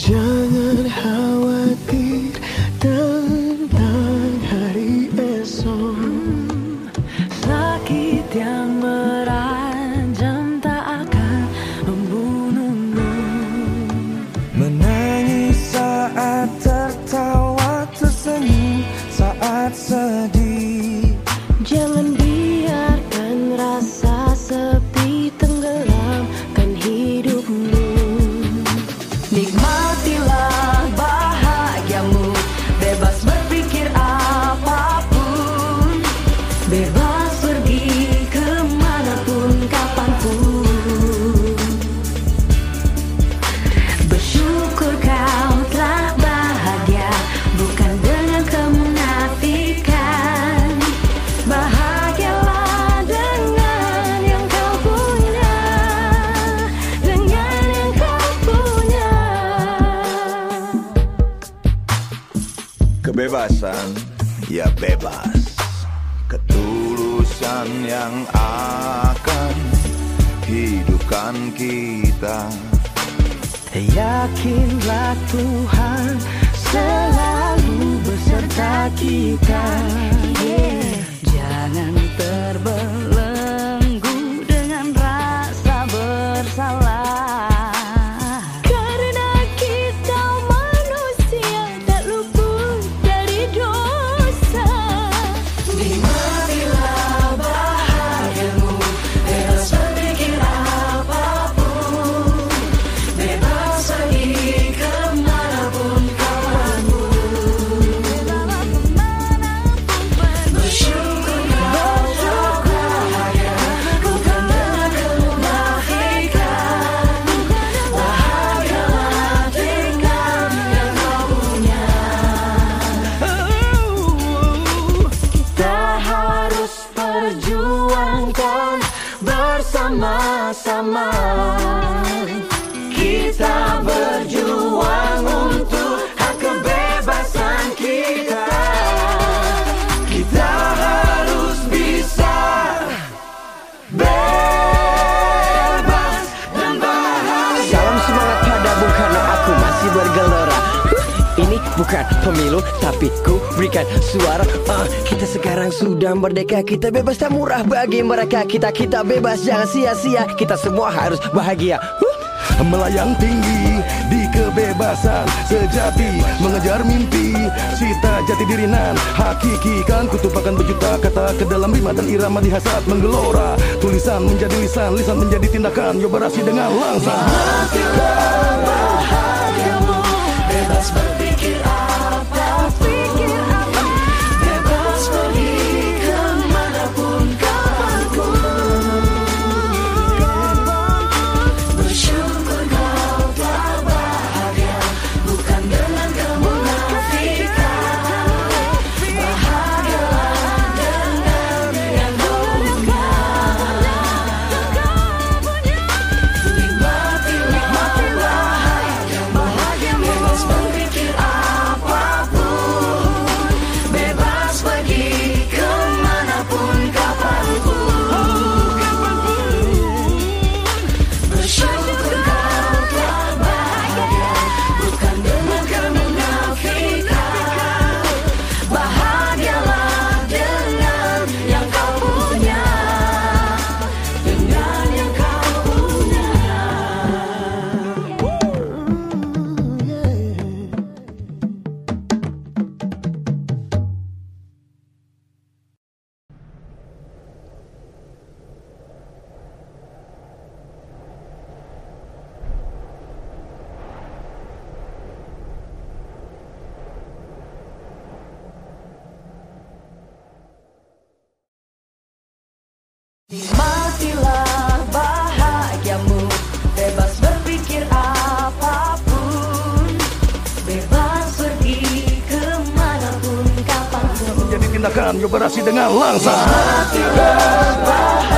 잔한 Kebebasan, ya bebas. Ketulusan yang akan hidupkan kita. Yakinlah Tuhan selalu beserta kita Yeah. Jangan terbelenggu sama-sama bukan pemilu Tapi ku berikan suara. Ah, Kita sekarang sudah merdeka Kita bebas tak murah bagi mereka. Kita-kita bebas jangan sia-sia. Kita semua harus bahagia. Huh. Melayang tinggi di kebebasan sejati Mengejar mimpi cita jati diri nan. Hakiki kan kutupakan berjuta kata ke dalam rima dan irama di hasrat menggelora. Tulisan menjadi lisan, lisan menjadi tindakan. Yobarasi dengan langsung Bebas Nikmatilah bahagiamu Bebas berpikir apa pun. Bebas pergi ke mana pun kapan pun. Menjadi tindakan Yobarasi dengan langsung Nikmatilah bahagiamu